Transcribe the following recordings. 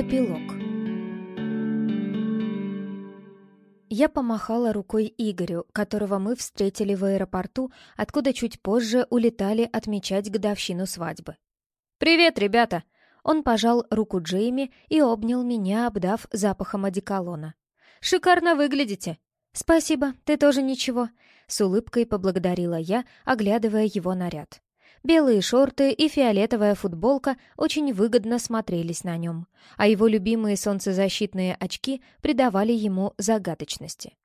Эпилог Я помахала рукой Игорю, которого мы встретили в аэропорту, откуда чуть позже улетали отмечать годовщину свадьбы. «Привет, ребята!» Он пожал руку Джейми и обнял меня, обдав запахом одеколона. «Шикарно выглядите!» «Спасибо, ты тоже ничего», — с улыбкой поблагодарила я, оглядывая его наряд. Белые шорты и фиолетовая футболка очень выгодно смотрелись на нем, а его любимые солнцезащитные очки придавали ему загадочности.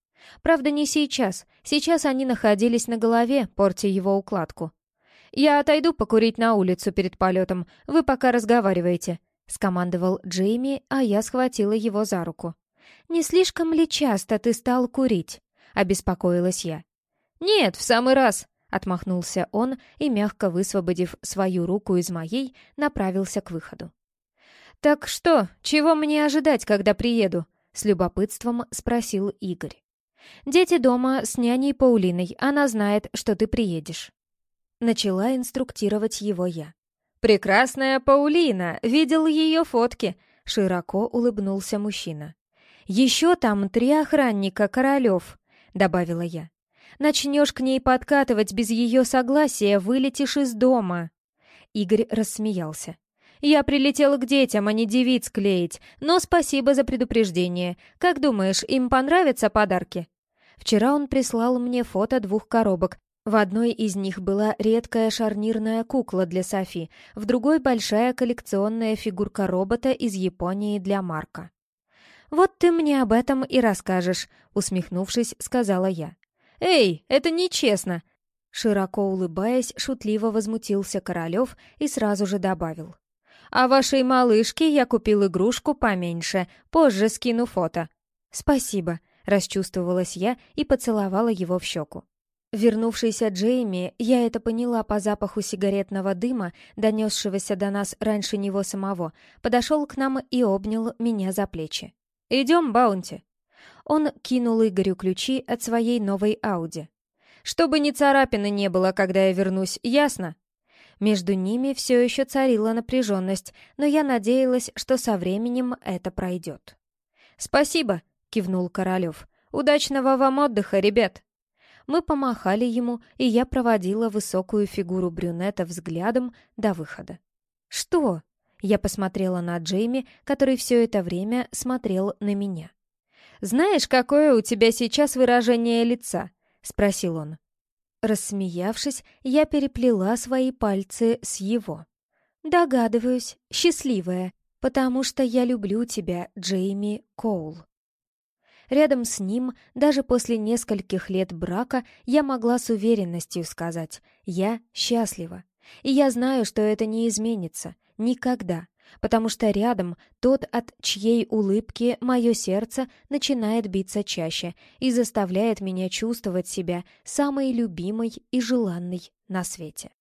Правда, не сейчас. Сейчас они находились на голове, портя его укладку. «Я отойду покурить на улицу перед полетом. Вы пока разговариваете», — скомандовал Джейми, а я схватила его за руку. «Не слишком ли часто ты стал курить?» — обеспокоилась я. «Нет, в самый раз», — отмахнулся он и, мягко высвободив свою руку из моей, направился к выходу. «Так что, чего мне ожидать, когда приеду?» — с любопытством спросил Игорь. «Дети дома с няней Паулиной, она знает, что ты приедешь». Начала инструктировать его я. «Прекрасная Паулина! Видел ее фотки!» — широко улыбнулся мужчина. «Еще там три охранника, Королев», — добавила я. «Начнешь к ней подкатывать без ее согласия, вылетишь из дома». Игорь рассмеялся. «Я прилетела к детям, а не девиц клеить, но спасибо за предупреждение. Как думаешь, им понравятся подарки?» Вчера он прислал мне фото двух коробок. В одной из них была редкая шарнирная кукла для Софи, в другой — большая коллекционная фигурка робота из Японии для Марка. «Вот ты мне об этом и расскажешь», — усмехнувшись, сказала я. «Эй, это нечестно!» Широко улыбаясь, шутливо возмутился Королев и сразу же добавил. «А вашей малышке я купил игрушку поменьше, позже скину фото». «Спасибо», — расчувствовалась я и поцеловала его в щеку. Вернувшийся Джейми, я это поняла по запаху сигаретного дыма, донесшегося до нас раньше него самого, подошел к нам и обнял меня за плечи. «Идем, Баунти». Он кинул Игорю ключи от своей новой Ауди. «Чтобы ни царапины не было, когда я вернусь, ясно?» Между ними все еще царила напряженность, но я надеялась, что со временем это пройдет. «Спасибо», — кивнул Королев. «Удачного вам отдыха, ребят!» Мы помахали ему, и я проводила высокую фигуру брюнета взглядом до выхода. «Что?» Я посмотрела на Джейми, который все это время смотрел на меня. «Знаешь, какое у тебя сейчас выражение лица?» — спросил он. Рассмеявшись, я переплела свои пальцы с его. «Догадываюсь, счастливая, потому что я люблю тебя, Джейми Коул». Рядом с ним, даже после нескольких лет брака, я могла с уверенностью сказать «я счастлива». И я знаю, что это не изменится. Никогда. Потому что рядом тот, от чьей улыбки мое сердце начинает биться чаще и заставляет меня чувствовать себя самой любимой и желанной на свете.